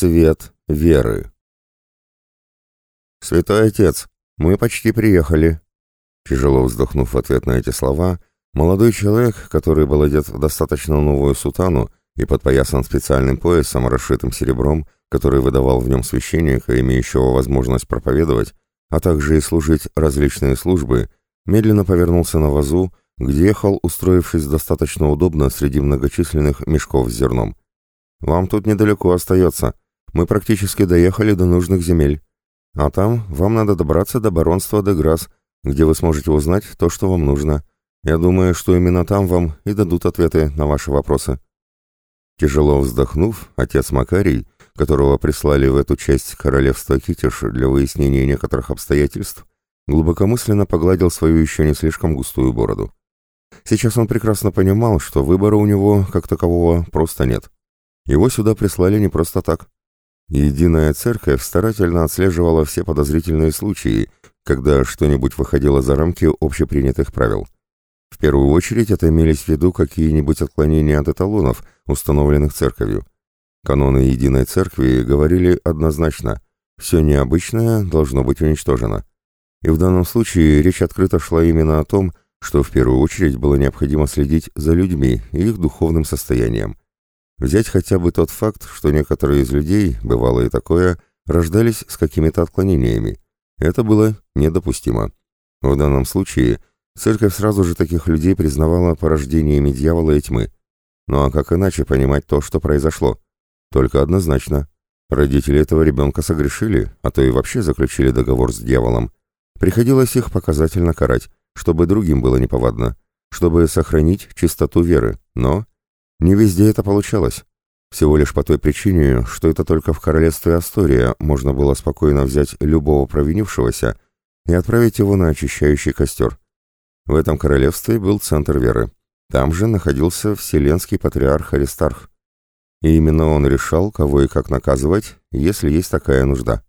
Свет веры. «Святой Отец, мы почти приехали». Тяжело вздохнув в ответ на эти слова, молодой человек, который был одет в достаточно новую сутану и подпоясан специальным поясом, расшитым серебром, который выдавал в нем священника, имеющего возможность проповедовать, а также и служить различные службы, медленно повернулся на вазу, где ехал, устроившись достаточно удобно среди многочисленных мешков с зерном. «Вам тут недалеко остается. Мы практически доехали до нужных земель. А там вам надо добраться до баронства Деграсс, где вы сможете узнать то, что вам нужно. Я думаю, что именно там вам и дадут ответы на ваши вопросы». Тяжело вздохнув, отец Макарий, которого прислали в эту часть королевства Китиш для выяснения некоторых обстоятельств, глубокомысленно погладил свою еще не слишком густую бороду. Сейчас он прекрасно понимал, что выбора у него, как такового, просто нет. Его сюда прислали не просто так. Единая церковь старательно отслеживала все подозрительные случаи, когда что-нибудь выходило за рамки общепринятых правил. В первую очередь это имелись в виду какие-нибудь отклонения от эталонов, установленных церковью. Каноны Единой Церкви говорили однозначно «все необычное должно быть уничтожено». И в данном случае речь открыто шла именно о том, что в первую очередь было необходимо следить за людьми и их духовным состоянием. Взять хотя бы тот факт, что некоторые из людей, бывало и такое, рождались с какими-то отклонениями. Это было недопустимо. В данном случае церковь сразу же таких людей признавала порождениями дьявола и тьмы. Ну а как иначе понимать то, что произошло? Только однозначно. Родители этого ребенка согрешили, а то и вообще заключили договор с дьяволом. Приходилось их показательно карать, чтобы другим было неповадно, чтобы сохранить чистоту веры, но не везде это получалось. Всего лишь по той причине, что это только в королевстве Астория можно было спокойно взять любого провинившегося и отправить его на очищающий костер. В этом королевстве был центр веры. Там же находился вселенский патриарх Аристарх. И именно он решал, кого и как наказывать, если есть такая нужда.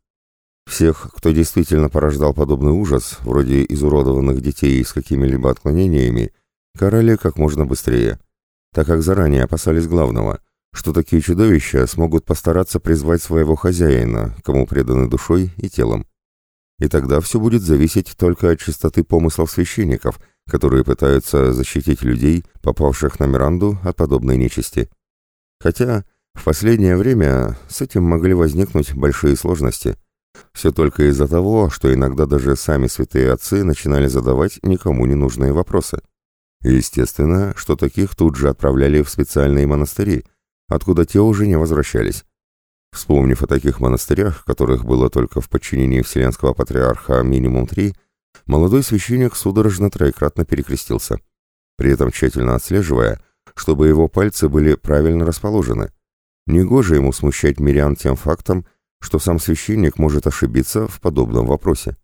Всех, кто действительно порождал подобный ужас, вроде изуродованных детей с какими-либо отклонениями, карали как можно быстрее – так как заранее опасались главного, что такие чудовища смогут постараться призвать своего хозяина, кому преданы душой и телом. И тогда все будет зависеть только от чистоты помыслов священников, которые пытаются защитить людей, попавших на Миранду от подобной нечисти. Хотя в последнее время с этим могли возникнуть большие сложности. Все только из-за того, что иногда даже сами святые отцы начинали задавать никому не нужные вопросы. Естественно, что таких тут же отправляли в специальные монастыри, откуда те уже не возвращались. Вспомнив о таких монастырях, которых было только в подчинении Вселенского Патриарха минимум три, молодой священник судорожно троекратно перекрестился, при этом тщательно отслеживая, чтобы его пальцы были правильно расположены. Негоже ему смущать мирян тем фактом, что сам священник может ошибиться в подобном вопросе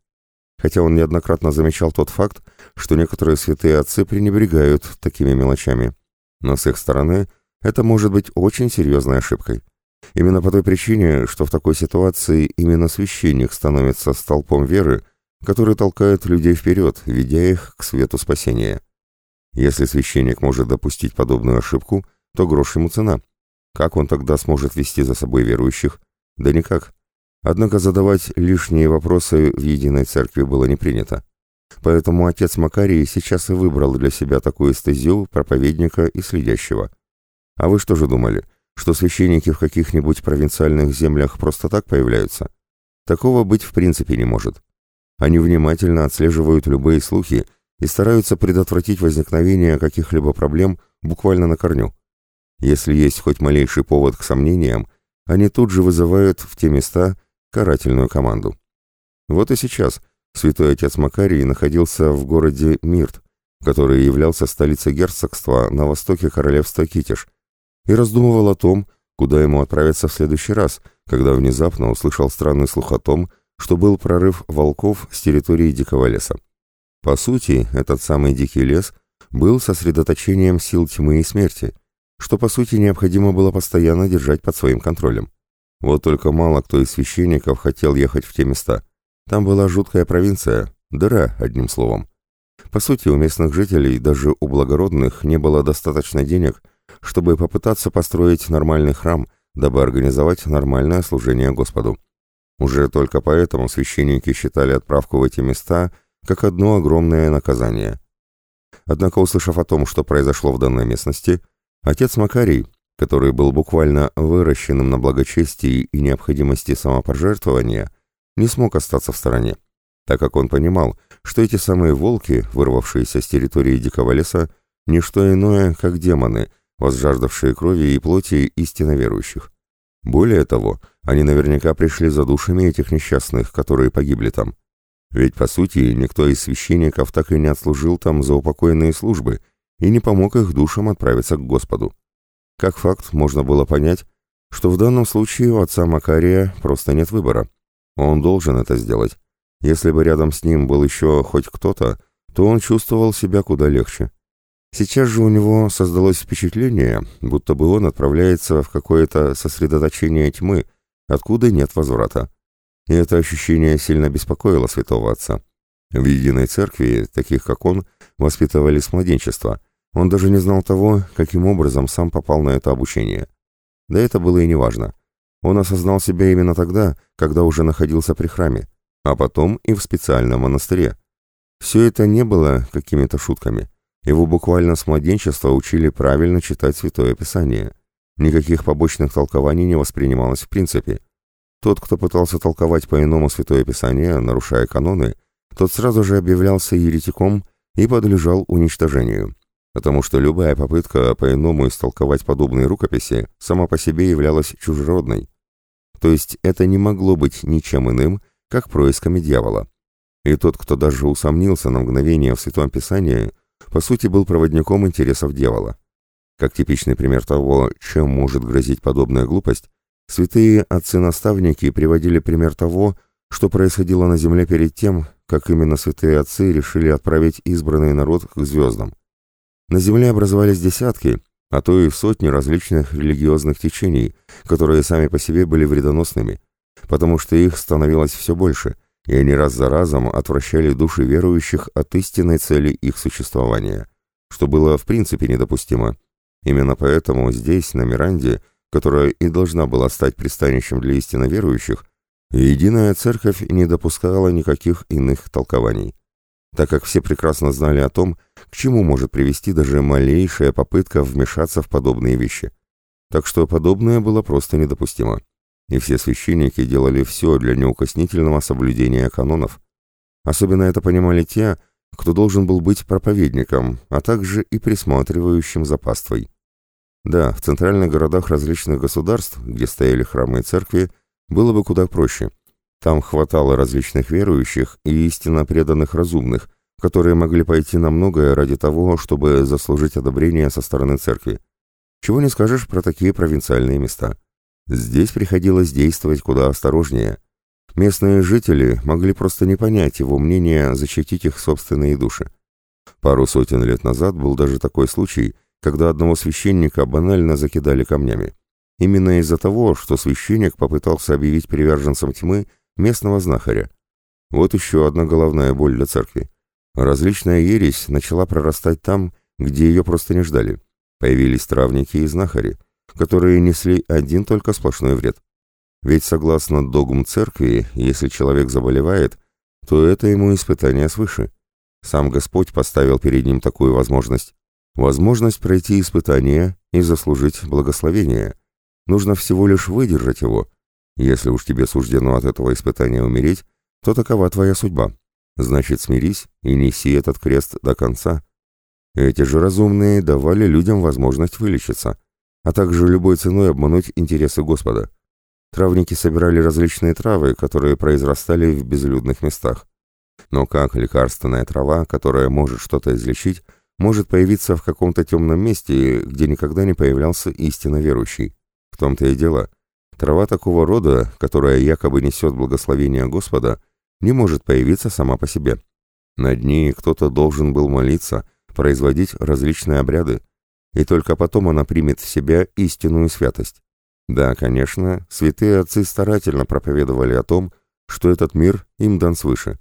хотя он неоднократно замечал тот факт, что некоторые святые отцы пренебрегают такими мелочами. Но с их стороны это может быть очень серьезной ошибкой. Именно по той причине, что в такой ситуации именно священник становится столпом веры, который толкает людей вперед, ведя их к свету спасения. Если священник может допустить подобную ошибку, то грош ему цена. Как он тогда сможет вести за собой верующих? Да никак. Однако задавать лишние вопросы в единой церкви было не принято. Поэтому отец Макарий сейчас и выбрал для себя такую стезю проповедника и следящего. А вы что же думали, что священники в каких-нибудь провинциальных землях просто так появляются? Такого быть в принципе не может. Они внимательно отслеживают любые слухи и стараются предотвратить возникновение каких-либо проблем буквально на корню. Если есть хоть малейший повод к сомнениям, они тут же вызывают в те места карательную команду. Вот и сейчас святой отец Макарий находился в городе Мирт, который являлся столицей герцогства на востоке королевства Китиш, и раздумывал о том, куда ему отправиться в следующий раз, когда внезапно услышал странный слух о том, что был прорыв волков с территории дикого леса. По сути, этот самый дикий лес был сосредоточением сил тьмы и смерти, что по сути необходимо было постоянно держать под своим контролем. Вот только мало кто из священников хотел ехать в те места. Там была жуткая провинция, дыра, одним словом. По сути, у местных жителей, даже у благородных, не было достаточно денег, чтобы попытаться построить нормальный храм, дабы организовать нормальное служение Господу. Уже только поэтому священники считали отправку в эти места как одно огромное наказание. Однако, услышав о том, что произошло в данной местности, отец Макарий, который был буквально выращенным на благочестии и необходимости самопожертвования, не смог остаться в стороне, так как он понимал, что эти самые волки, вырвавшиеся с территории дикого леса, не что иное, как демоны, возжаждавшие крови и плоти истинно верующих. Более того, они наверняка пришли за душами этих несчастных, которые погибли там. Ведь, по сути, никто из священников так и не отслужил там за упокойные службы и не помог их душам отправиться к Господу. Как факт, можно было понять, что в данном случае у отца Макария просто нет выбора. Он должен это сделать. Если бы рядом с ним был еще хоть кто-то, то он чувствовал себя куда легче. Сейчас же у него создалось впечатление, будто бы он отправляется в какое-то сосредоточение тьмы, откуда нет возврата. И это ощущение сильно беспокоило святого отца. В единой церкви, таких как он, воспитывали с младенчества. Он даже не знал того, каким образом сам попал на это обучение. Да это было и неважно. Он осознал себя именно тогда, когда уже находился при храме, а потом и в специальном монастыре. Все это не было какими-то шутками. Его буквально с младенчества учили правильно читать Святое Писание. Никаких побочных толкований не воспринималось в принципе. Тот, кто пытался толковать по-иному Святое Писание, нарушая каноны, тот сразу же объявлялся еретиком и подлежал уничтожению, потому что любая попытка по-иному истолковать подобные рукописи сама по себе являлась чужеродной. То есть это не могло быть ничем иным, как происками дьявола. И тот, кто даже усомнился на мгновение в Святом Писании – по сути был проводником интересов дьявола. Как типичный пример того, чем может грозить подобная глупость, святые отцы-наставники приводили пример того, что происходило на земле перед тем, как именно святые отцы решили отправить избранный народ к звездам. На земле образовались десятки, а то и сотни различных религиозных течений, которые сами по себе были вредоносными, потому что их становилось все больше – и они раз за разом отвращали души верующих от истинной цели их существования, что было в принципе недопустимо. Именно поэтому здесь, на Миранде, которая и должна была стать пристанищем для истинно верующих, единая церковь не допускала никаких иных толкований, так как все прекрасно знали о том, к чему может привести даже малейшая попытка вмешаться в подобные вещи. Так что подобное было просто недопустимо и все священники делали все для неукоснительного соблюдения канонов. Особенно это понимали те, кто должен был быть проповедником, а также и присматривающим за паствой. Да, в центральных городах различных государств, где стояли храмы и церкви, было бы куда проще. Там хватало различных верующих и истинно преданных разумных, которые могли пойти на многое ради того, чтобы заслужить одобрение со стороны церкви. Чего не скажешь про такие провинциальные места. Здесь приходилось действовать куда осторожнее. Местные жители могли просто не понять его мнения защитить их собственные души. Пару сотен лет назад был даже такой случай, когда одного священника банально закидали камнями. Именно из-за того, что священник попытался объявить приверженцем тьмы местного знахаря. Вот еще одна головная боль для церкви. Различная ересь начала прорастать там, где ее просто не ждали. Появились травники и знахари которые несли один только сплошной вред. Ведь согласно догм церкви, если человек заболевает, то это ему испытание свыше. Сам Господь поставил перед ним такую возможность. Возможность пройти испытание и заслужить благословение. Нужно всего лишь выдержать его. Если уж тебе суждено от этого испытания умереть, то такова твоя судьба. Значит, смирись и неси этот крест до конца. Эти же разумные давали людям возможность вылечиться а также любой ценой обмануть интересы Господа. Травники собирали различные травы, которые произрастали в безлюдных местах. Но как лекарственная трава, которая может что-то излечить, может появиться в каком-то темном месте, где никогда не появлялся истинно верующий? В том-то и дело. Трава такого рода, которая якобы несет благословение Господа, не может появиться сама по себе. Над ней кто-то должен был молиться, производить различные обряды, и только потом она примет в себя истинную святость. Да, конечно, святые отцы старательно проповедовали о том, что этот мир им дан свыше.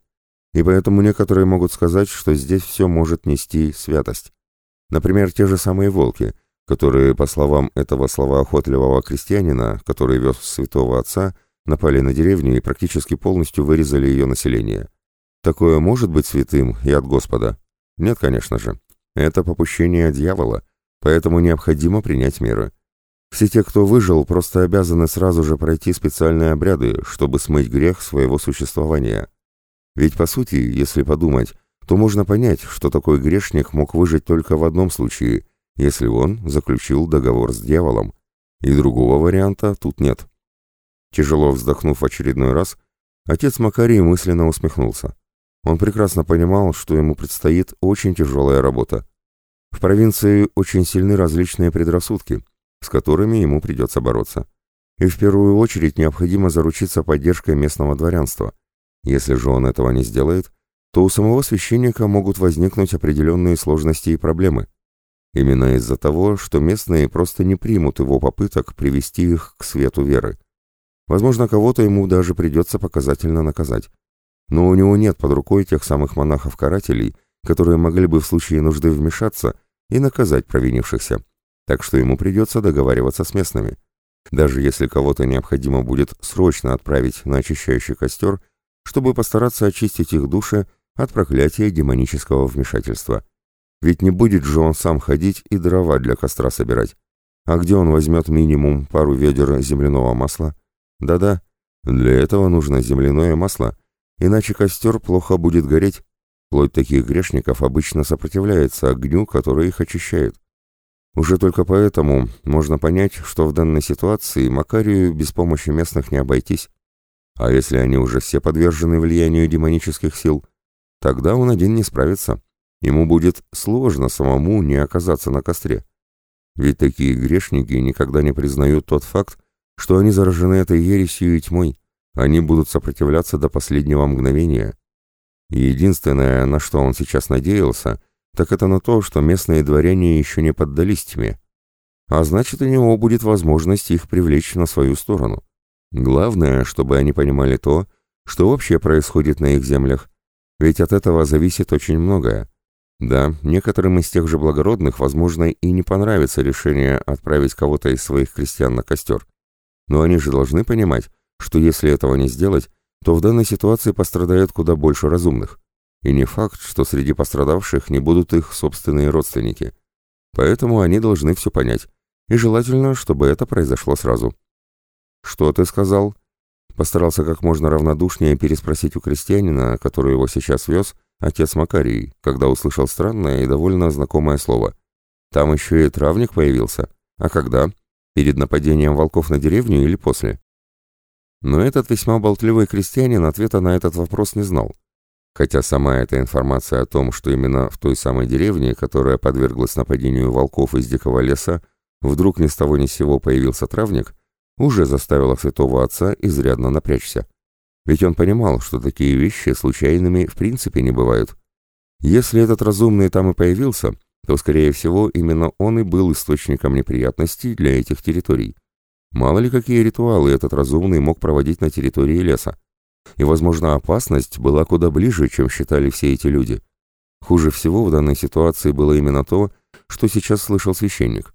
И поэтому некоторые могут сказать, что здесь все может нести святость. Например, те же самые волки, которые, по словам этого словоохотливого крестьянина, который вез святого отца, напали на деревню и практически полностью вырезали ее население. Такое может быть святым и от Господа? Нет, конечно же. Это попущение дьявола, поэтому необходимо принять меры. Все те, кто выжил, просто обязаны сразу же пройти специальные обряды, чтобы смыть грех своего существования. Ведь, по сути, если подумать, то можно понять, что такой грешник мог выжить только в одном случае, если он заключил договор с дьяволом. И другого варианта тут нет. Тяжело вздохнув очередной раз, отец Макарий мысленно усмехнулся. Он прекрасно понимал, что ему предстоит очень тяжелая работа. В провинции очень сильны различные предрассудки, с которыми ему придется бороться. И в первую очередь необходимо заручиться поддержкой местного дворянства. Если же он этого не сделает, то у самого священника могут возникнуть определенные сложности и проблемы. Именно из-за того, что местные просто не примут его попыток привести их к свету веры. Возможно, кого-то ему даже придется показательно наказать но у него нет под рукой тех самых монахов-карателей, которые могли бы в случае нужды вмешаться и наказать провинившихся. Так что ему придется договариваться с местными. Даже если кого-то необходимо будет срочно отправить на очищающий костер, чтобы постараться очистить их души от проклятия демонического вмешательства. Ведь не будет же он сам ходить и дрова для костра собирать. А где он возьмет минимум пару ведер земляного масла? Да-да, для этого нужно земляное масло, Иначе костер плохо будет гореть. Плоть таких грешников обычно сопротивляется огню, который их очищает. Уже только поэтому можно понять, что в данной ситуации Макарию без помощи местных не обойтись. А если они уже все подвержены влиянию демонических сил, тогда он один не справится. Ему будет сложно самому не оказаться на костре. Ведь такие грешники никогда не признают тот факт, что они заражены этой ересью и тьмой, они будут сопротивляться до последнего мгновения. Единственное, на что он сейчас надеялся, так это на то, что местные дворяне еще не поддались тьме. А значит, у него будет возможность их привлечь на свою сторону. Главное, чтобы они понимали то, что вообще происходит на их землях, ведь от этого зависит очень многое. Да, некоторым из тех же благородных, возможно, и не понравится решение отправить кого-то из своих крестьян на костер. Но они же должны понимать, что если этого не сделать, то в данной ситуации пострадает куда больше разумных. И не факт, что среди пострадавших не будут их собственные родственники. Поэтому они должны все понять. И желательно, чтобы это произошло сразу. «Что ты сказал?» Постарался как можно равнодушнее переспросить у крестьянина, который его сейчас вез, отец Макарий, когда услышал странное и довольно знакомое слово. «Там еще и травник появился. А когда? Перед нападением волков на деревню или после?» Но этот весьма болтливый крестьянин ответа на этот вопрос не знал. Хотя сама эта информация о том, что именно в той самой деревне, которая подверглась нападению волков из дикого леса, вдруг ни с того ни с сего появился травник, уже заставила святого отца изрядно напрячься. Ведь он понимал, что такие вещи случайными в принципе не бывают. Если этот разумный там и появился, то, скорее всего, именно он и был источником неприятностей для этих территорий. Мало ли какие ритуалы этот разумный мог проводить на территории леса. И, возможно, опасность была куда ближе, чем считали все эти люди. Хуже всего в данной ситуации было именно то, что сейчас слышал священник.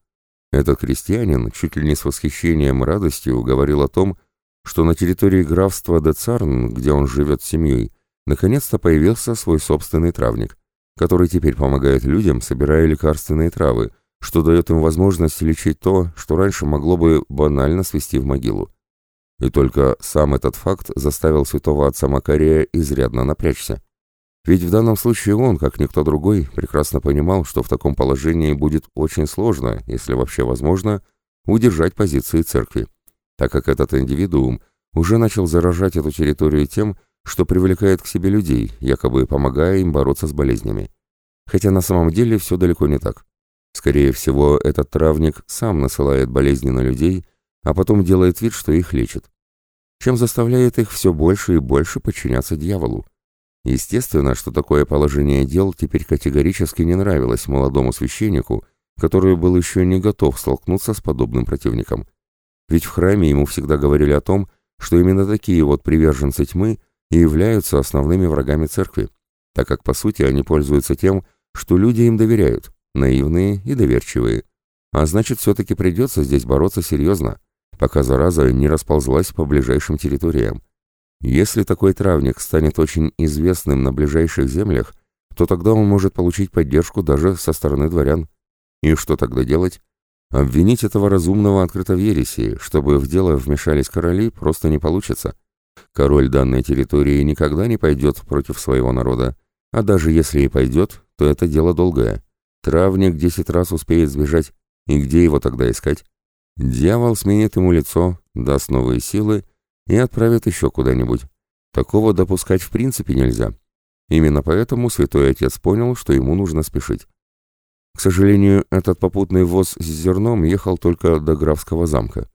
Этот крестьянин, чуть ли не с восхищением и радостью, говорил о том, что на территории графства Децарн, где он живет с семьей, наконец-то появился свой собственный травник, который теперь помогает людям, собирая лекарственные травы, что дает им возможность лечить то, что раньше могло бы банально свести в могилу. И только сам этот факт заставил святого отца Макария изрядно напрячься. Ведь в данном случае он, как никто другой, прекрасно понимал, что в таком положении будет очень сложно, если вообще возможно, удержать позиции церкви, так как этот индивидуум уже начал заражать эту территорию тем, что привлекает к себе людей, якобы помогая им бороться с болезнями. Хотя на самом деле все далеко не так. Скорее всего, этот травник сам насылает болезни на людей, а потом делает вид, что их лечит. Чем заставляет их все больше и больше подчиняться дьяволу. Естественно, что такое положение дел теперь категорически не нравилось молодому священнику, который был еще не готов столкнуться с подобным противником. Ведь в храме ему всегда говорили о том, что именно такие вот приверженцы тьмы и являются основными врагами церкви, так как по сути они пользуются тем, что люди им доверяют, наивные и доверчивые. А значит, все-таки придется здесь бороться серьезно, пока зараза не расползлась по ближайшим территориям. Если такой травник станет очень известным на ближайших землях, то тогда он может получить поддержку даже со стороны дворян. И что тогда делать? Обвинить этого разумного открыто в ереси, чтобы в дело вмешались короли, просто не получится. Король данной территории никогда не пойдет против своего народа, а даже если и пойдет, то это дело долгое. Травник десять раз успеет сбежать, и где его тогда искать? Дьявол сменит ему лицо, даст новые силы и отправит еще куда-нибудь. Такого допускать в принципе нельзя. Именно поэтому святой отец понял, что ему нужно спешить. К сожалению, этот попутный воз с зерном ехал только до графского замка.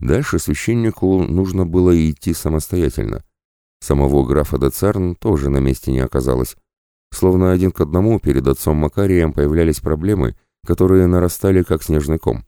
Дальше священнику нужно было идти самостоятельно. Самого графа де Царн тоже на месте не оказалось. Словно один к одному перед отцом Макарием появлялись проблемы, которые нарастали как снежный ком.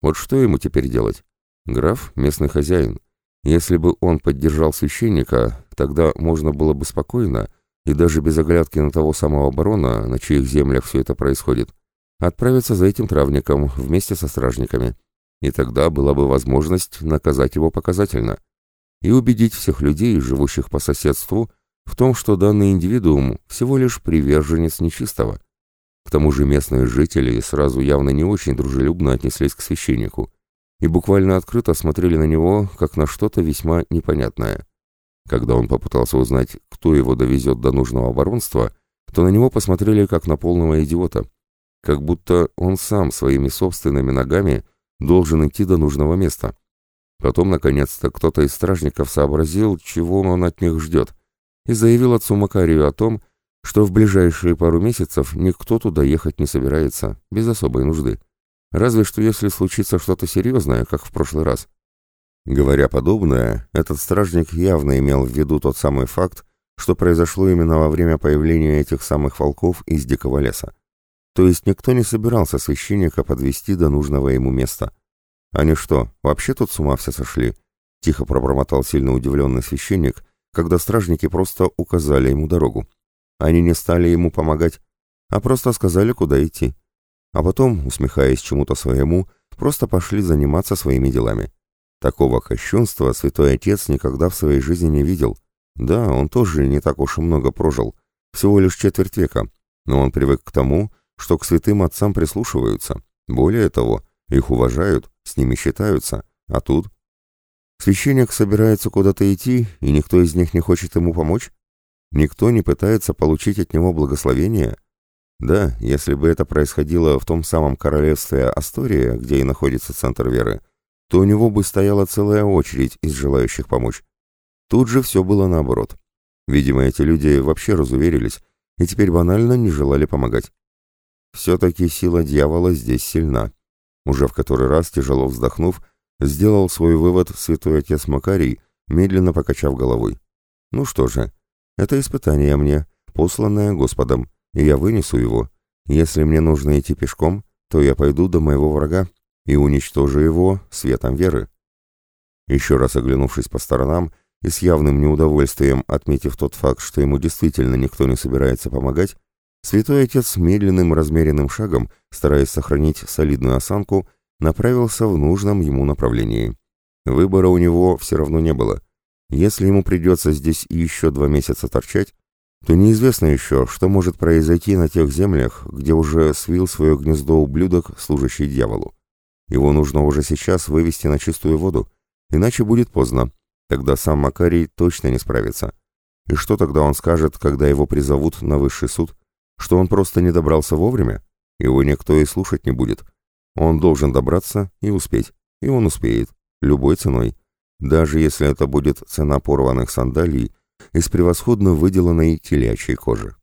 Вот что ему теперь делать? Граф — местный хозяин. Если бы он поддержал священника, тогда можно было бы спокойно, и даже без оглядки на того самого барона, на чьих землях все это происходит, отправиться за этим травником вместе со стражниками. И тогда была бы возможность наказать его показательно и убедить всех людей, живущих по соседству, в том, что данный индивидуум всего лишь приверженец нечистого. К тому же местные жители сразу явно не очень дружелюбно отнеслись к священнику и буквально открыто смотрели на него, как на что-то весьма непонятное. Когда он попытался узнать, кто его довезет до нужного баронства, то на него посмотрели как на полного идиота, как будто он сам своими собственными ногами должен идти до нужного места. Потом, наконец-то, кто-то из стражников сообразил, чего он от них ждет, и заявил отцу Макарию о том, что в ближайшие пару месяцев никто туда ехать не собирается, без особой нужды. Разве что если случится что-то серьезное, как в прошлый раз. Говоря подобное, этот стражник явно имел в виду тот самый факт, что произошло именно во время появления этих самых волков из дикого леса. То есть никто не собирался священника подвести до нужного ему места. Они что, вообще тут с ума все сошли? Тихо пробормотал сильно удивленный священник, когда стражники просто указали ему дорогу. Они не стали ему помогать, а просто сказали, куда идти. А потом, усмехаясь чему-то своему, просто пошли заниматься своими делами. Такого кощунства святой отец никогда в своей жизни не видел. Да, он тоже не так уж и много прожил, всего лишь четверть века, но он привык к тому, что к святым отцам прислушиваются. Более того, их уважают, с ними считаются, а тут... Священник собирается куда-то идти, и никто из них не хочет ему помочь? Никто не пытается получить от него благословение? Да, если бы это происходило в том самом королевстве Астория, где и находится центр веры, то у него бы стояла целая очередь из желающих помочь. Тут же все было наоборот. Видимо, эти люди вообще разуверились и теперь банально не желали помогать. Все-таки сила дьявола здесь сильна. Уже в который раз, тяжело вздохнув, сделал свой вывод святой отец Макарий, медленно покачав головой. Ну что же, это испытание мне, посланное Господом, и я вынесу его. Если мне нужно идти пешком, то я пойду до моего врага и уничтожу его светом веры. Еще раз оглянувшись по сторонам и с явным неудовольствием отметив тот факт, что ему действительно никто не собирается помогать, святой отец медленным размеренным шагом, стараясь сохранить солидную осанку, направился в нужном ему направлении. Выбора у него все равно не было. Если ему придется здесь еще два месяца торчать, то неизвестно еще, что может произойти на тех землях, где уже свил свое гнездо ублюдок, служащий дьяволу. Его нужно уже сейчас вывести на чистую воду, иначе будет поздно, тогда сам Макарий точно не справится. И что тогда он скажет, когда его призовут на высший суд? Что он просто не добрался вовремя? Его никто и слушать не будет. Он должен добраться и успеть. И он успеет. Любой ценой даже если это будет цена порванных сандалий из превосходно выделанной телячьей кожи.